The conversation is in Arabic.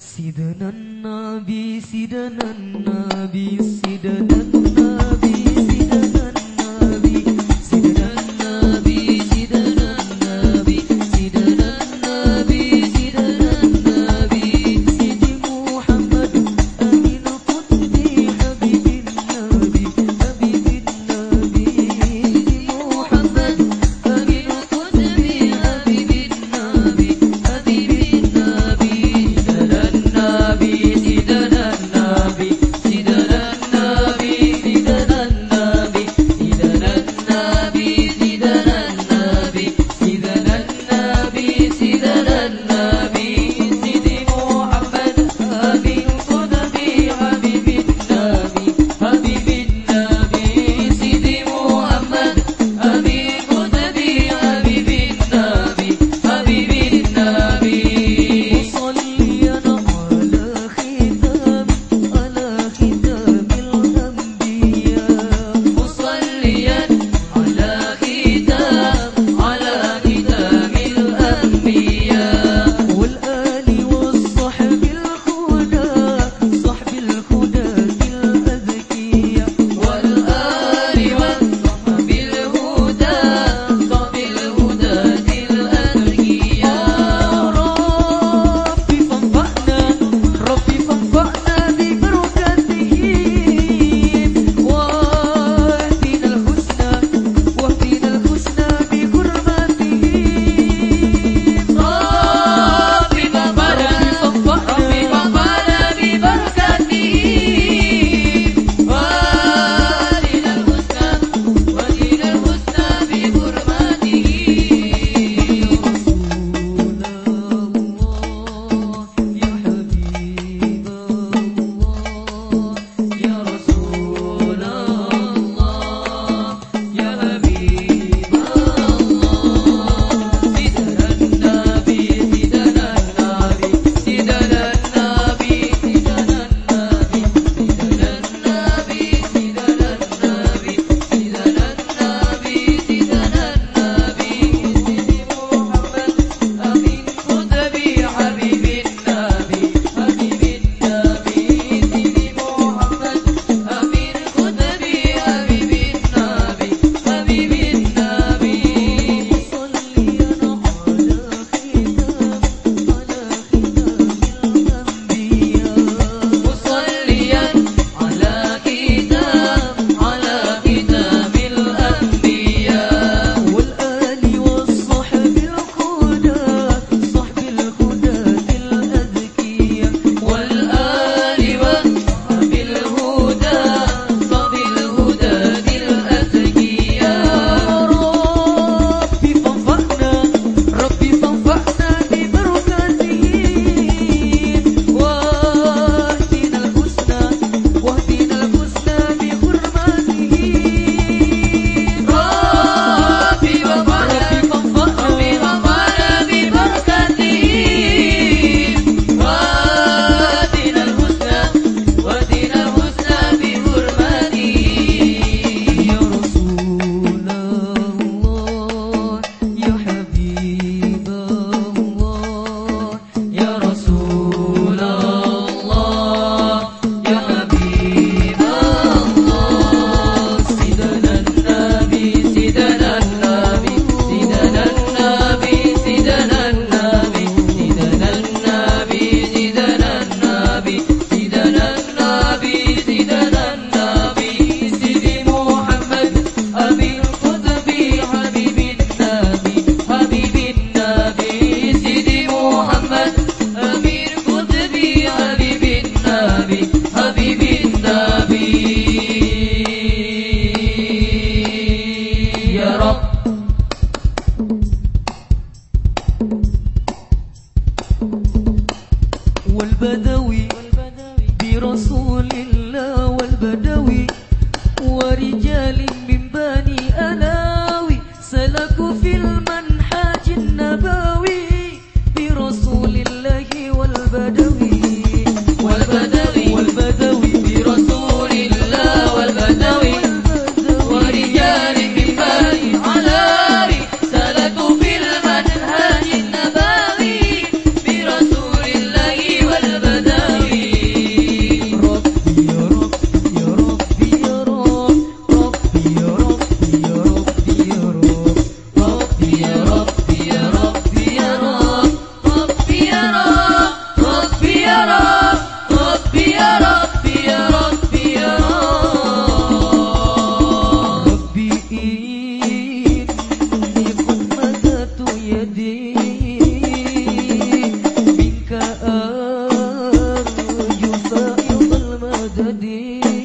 Sida nanna bi, sida nanna bi, sida nanna. والبدوي برسول الله والبدوي ورجال me.